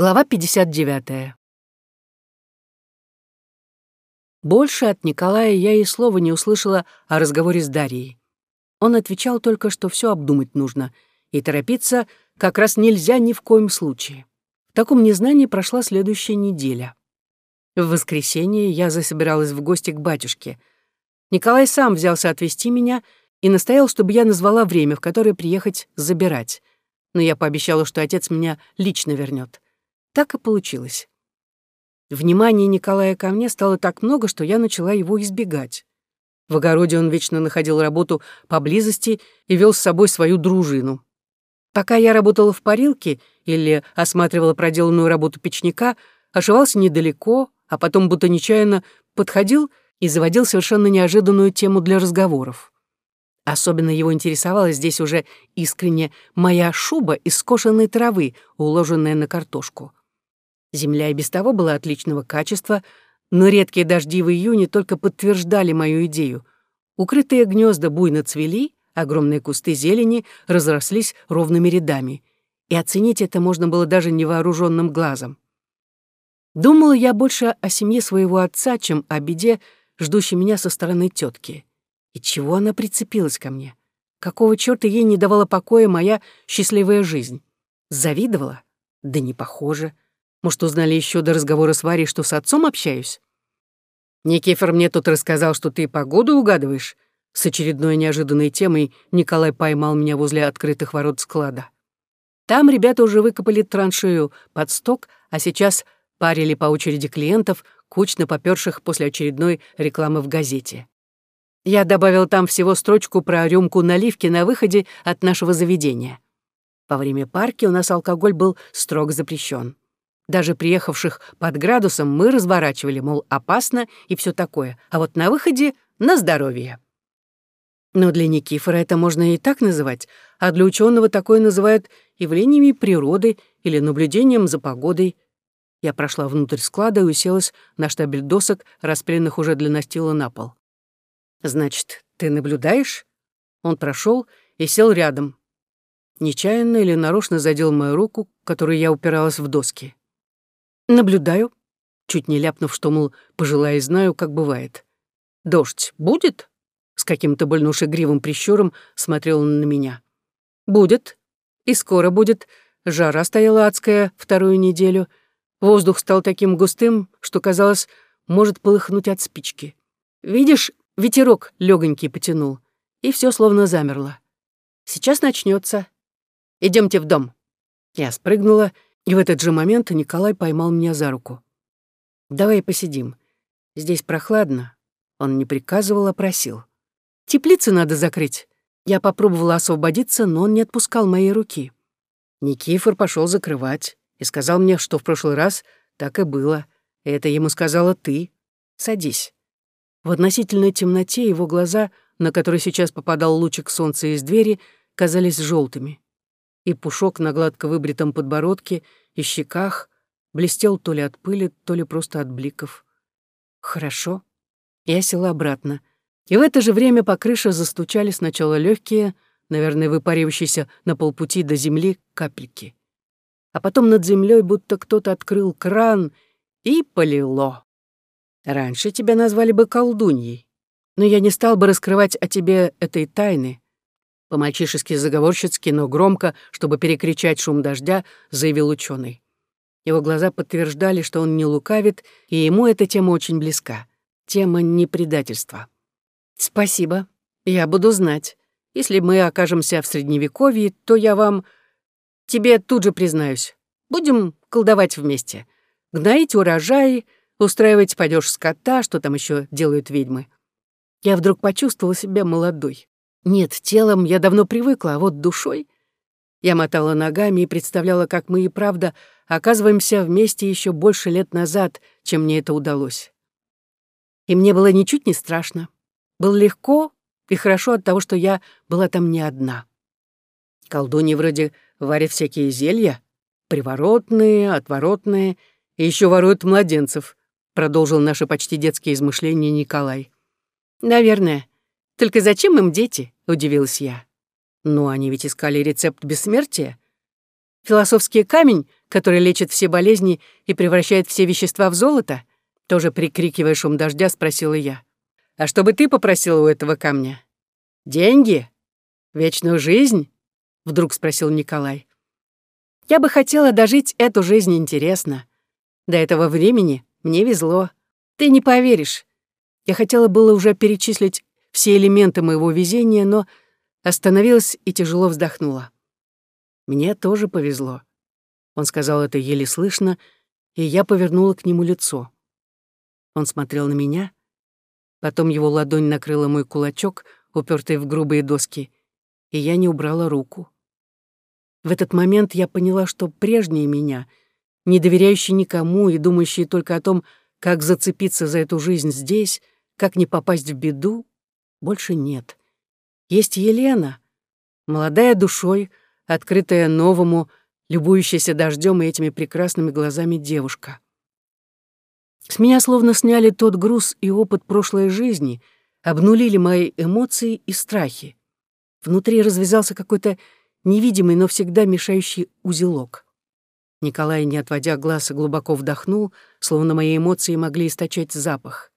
Глава 59. Больше от Николая я и слова не услышала о разговоре с Дарьей. Он отвечал только, что все обдумать нужно, и торопиться как раз нельзя ни в коем случае. В таком незнании прошла следующая неделя. В воскресенье я засобиралась в гости к батюшке. Николай сам взялся отвезти меня и настоял, чтобы я назвала время, в которое приехать забирать. Но я пообещала, что отец меня лично вернет. Так и получилось. Внимание Николая ко мне стало так много, что я начала его избегать. В огороде он вечно находил работу поблизости и вел с собой свою дружину. Пока я работала в парилке или осматривала проделанную работу печника, ошивался недалеко, а потом будто нечаянно подходил и заводил совершенно неожиданную тему для разговоров. Особенно его интересовала здесь уже искренне моя шуба из скошенной травы, уложенная на картошку. Земля и без того была отличного качества, но редкие дожди в июне только подтверждали мою идею. Укрытые гнезда буйно цвели, огромные кусты зелени разрослись ровными рядами, и оценить это можно было даже невооруженным глазом. Думала я больше о семье своего отца, чем о беде, ждущей меня со стороны тетки. И чего она прицепилась ко мне? Какого черта ей не давала покоя моя счастливая жизнь? Завидовала? Да не похоже. Может, узнали еще до разговора с Варей, что с отцом общаюсь? Никифор мне тут рассказал, что ты погоду угадываешь. С очередной неожиданной темой Николай поймал меня возле открытых ворот склада. Там ребята уже выкопали траншею под сток, а сейчас парили по очереди клиентов, кучно попёрших после очередной рекламы в газете. Я добавил там всего строчку про рюмку наливки на выходе от нашего заведения. Во время парки у нас алкоголь был строго запрещен. Даже приехавших под градусом мы разворачивали, мол, опасно и все такое, а вот на выходе — на здоровье. Но для Никифора это можно и так называть, а для ученого такое называют явлениями природы или наблюдением за погодой. Я прошла внутрь склада и уселась на штабель досок, распреленных уже для настила на пол. «Значит, ты наблюдаешь?» Он прошел и сел рядом. Нечаянно или нарочно задел мою руку, которой я упиралась в доски. «Наблюдаю», чуть не ляпнув, что, мол, пожелая и знаю, как бывает. «Дождь будет?» С каким-то больнушегривым прищуром смотрел он на меня. «Будет. И скоро будет. Жара стояла адская вторую неделю. Воздух стал таким густым, что, казалось, может полыхнуть от спички. Видишь, ветерок легонький потянул, и все словно замерло. Сейчас начнется. Идемте в дом». Я спрыгнула и в этот же момент Николай поймал меня за руку. «Давай посидим. Здесь прохладно». Он не приказывал, а просил. «Теплицы надо закрыть». Я попробовала освободиться, но он не отпускал моей руки. Никифор пошел закрывать и сказал мне, что в прошлый раз так и было. Это ему сказала ты. Садись. В относительной темноте его глаза, на которые сейчас попадал лучик солнца из двери, казались желтыми и пушок на гладко выбритом подбородке и щеках блестел то ли от пыли, то ли просто от бликов. Хорошо. Я села обратно. И в это же время по крыше застучали сначала легкие, наверное, выпаривающиеся на полпути до земли капельки. А потом над землей будто кто-то открыл кран и полило. Раньше тебя назвали бы колдуньей, но я не стал бы раскрывать о тебе этой тайны, по-мальчишески заговорщицки, но громко, чтобы перекричать шум дождя, заявил ученый. Его глаза подтверждали, что он не лукавит, и ему эта тема очень близка. Тема непредательства. «Спасибо. Я буду знать. Если мы окажемся в Средневековье, то я вам... Тебе тут же признаюсь. Будем колдовать вместе. Гноить урожай, устраивать падеж скота, что там еще делают ведьмы. Я вдруг почувствовала себя молодой. Нет, телом я давно привыкла, а вот душой... Я мотала ногами и представляла, как мы и правда оказываемся вместе еще больше лет назад, чем мне это удалось. И мне было ничуть не страшно. Было легко и хорошо от того, что я была там не одна. Колдуньи вроде варят всякие зелья, приворотные, отворотные, и еще воруют младенцев, продолжил наши почти детские измышления Николай. Наверное, только зачем им дети? Удивилась я. Ну, они ведь искали рецепт бессмертия. Философский камень, который лечит все болезни и превращает все вещества в золото? Тоже прикрикивая шум дождя, спросила я. А что бы ты попросила у этого камня? Деньги? Вечную жизнь? Вдруг спросил Николай. Я бы хотела дожить эту жизнь интересно. До этого времени мне везло. Ты не поверишь. Я хотела было уже перечислить все элементы моего везения, но остановилась и тяжело вздохнула. Мне тоже повезло. Он сказал это еле слышно, и я повернула к нему лицо. Он смотрел на меня, потом его ладонь накрыла мой кулачок, упертый в грубые доски, и я не убрала руку. В этот момент я поняла, что прежняя меня, не доверяющая никому и думающая только о том, как зацепиться за эту жизнь здесь, как не попасть в беду, больше нет. Есть Елена, молодая душой, открытая новому, любующаяся дождем и этими прекрасными глазами девушка. С меня словно сняли тот груз и опыт прошлой жизни, обнулили мои эмоции и страхи. Внутри развязался какой-то невидимый, но всегда мешающий узелок. Николай, не отводя глаз, глубоко вдохнул, словно мои эмоции могли источать запах.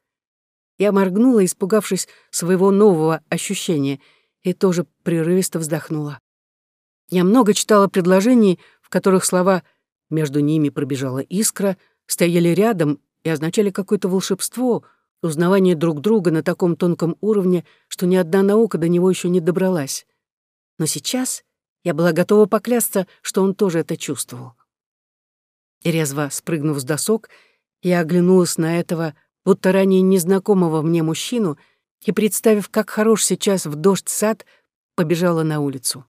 Я моргнула, испугавшись своего нового ощущения, и тоже прерывисто вздохнула. Я много читала предложений, в которых слова «между ними пробежала искра» стояли рядом и означали какое-то волшебство, узнавание друг друга на таком тонком уровне, что ни одна наука до него еще не добралась. Но сейчас я была готова поклясться, что он тоже это чувствовал. Резво спрыгнув с досок, я оглянулась на этого будто ранее незнакомого мне мужчину, и, представив, как хорош сейчас в дождь сад, побежала на улицу.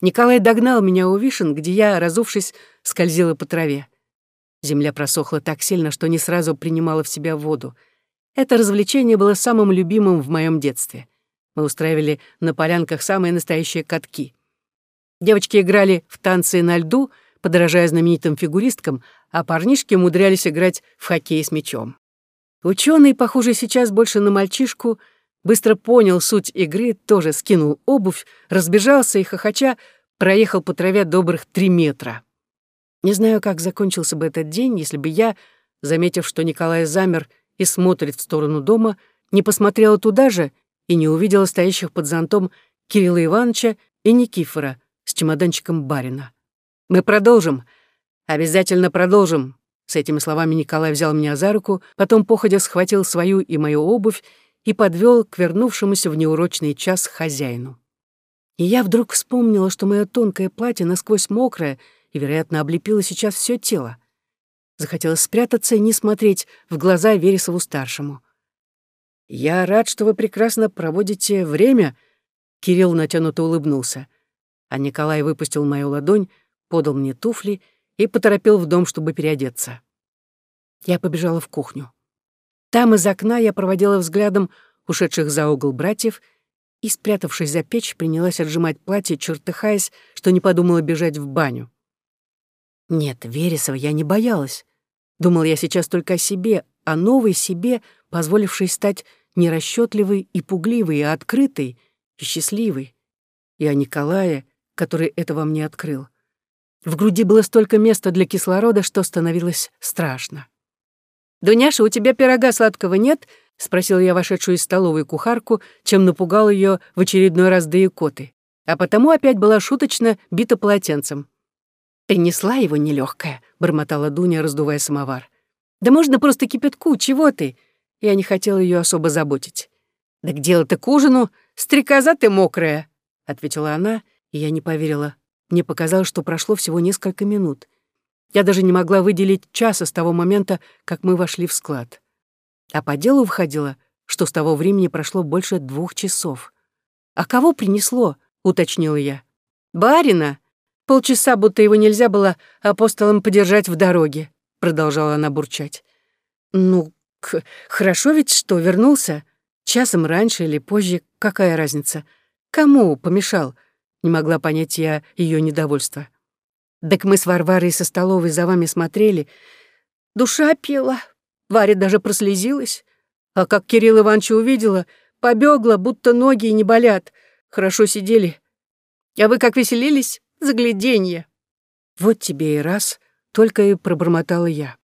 Николай догнал меня у вишен, где я, разувшись, скользила по траве. Земля просохла так сильно, что не сразу принимала в себя воду. Это развлечение было самым любимым в моем детстве. Мы устраивали на полянках самые настоящие катки. Девочки играли в танцы на льду, подражая знаменитым фигуристкам, а парнишки умудрялись играть в хоккей с мячом. Ученый, похоже, сейчас больше на мальчишку, быстро понял суть игры, тоже скинул обувь, разбежался и, хохоча, проехал по траве добрых три метра. Не знаю, как закончился бы этот день, если бы я, заметив, что Николай замер и смотрит в сторону дома, не посмотрела туда же и не увидела стоящих под зонтом Кирилла Ивановича и Никифора с чемоданчиком барина. «Мы продолжим. Обязательно продолжим», с этими словами Николай взял меня за руку, потом походя схватил свою и мою обувь и подвел к вернувшемуся в неурочный час хозяину. И я вдруг вспомнила, что мое тонкое платье насквозь мокрое и, вероятно, облепило сейчас все тело. Захотелось спрятаться и не смотреть в глаза Вересову-старшему. «Я рад, что вы прекрасно проводите время», — Кирилл натянуто улыбнулся. А Николай выпустил мою ладонь, подал мне туфли — и поторопил в дом, чтобы переодеться. Я побежала в кухню. Там из окна я проводила взглядом ушедших за угол братьев и, спрятавшись за печь, принялась отжимать платье, чертыхаясь, что не подумала бежать в баню. Нет, Вересова я не боялась. Думал я сейчас только о себе, о новой себе, позволившей стать нерасчетливой и пугливой, а открытой и счастливой. И о Николае, который это во мне открыл. В груди было столько места для кислорода, что становилось страшно. «Дуняша, у тебя пирога сладкого нет?» — спросил я вошедшую из столовой кухарку, чем напугал ее в очередной раз до икоты. А потому опять была шуточно бита полотенцем. «Принесла его нелегкая, бормотала Дуня, раздувая самовар. «Да можно просто кипятку, чего ты?» Я не хотела ее особо заботить. «Да к делу-то к ужину, стрекоза ты мокрая», — ответила она, и я не поверила мне показалось, что прошло всего несколько минут. Я даже не могла выделить часа с того момента, как мы вошли в склад. А по делу выходило, что с того времени прошло больше двух часов. «А кого принесло?» — уточнила я. «Барина. Полчаса, будто его нельзя было апостолам подержать в дороге», — продолжала она бурчать. «Ну, хорошо ведь, что вернулся. Часом раньше или позже, какая разница? Кому помешал?» Не могла понять я ее недовольство. Так мы с Варварой со столовой за вами смотрели. Душа пела. Варя даже прослезилась. А как Кирилл Иванович увидела, побегла, будто ноги не болят. Хорошо сидели. А вы как веселились? Загляденье. Вот тебе и раз, только и пробормотала я.